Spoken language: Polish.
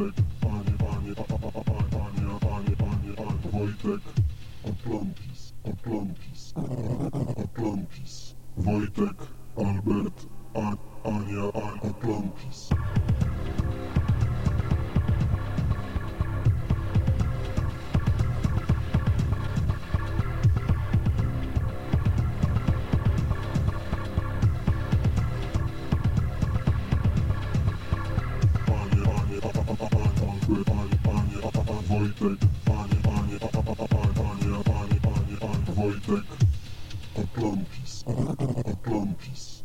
Wojtek, panie, panie, pa, pa, pa, pa, panie, panie, panie, panie, panie, Wojtek, Atlantis, Atlantis, Atlantis, Wojtek, Albert, Ania, Ania, Atlantis. Wojtek, panie, panie, pa, pa, pa, pa, panie, panie, panie, panie, panie, Wojtek, Atlantis, Atlantis.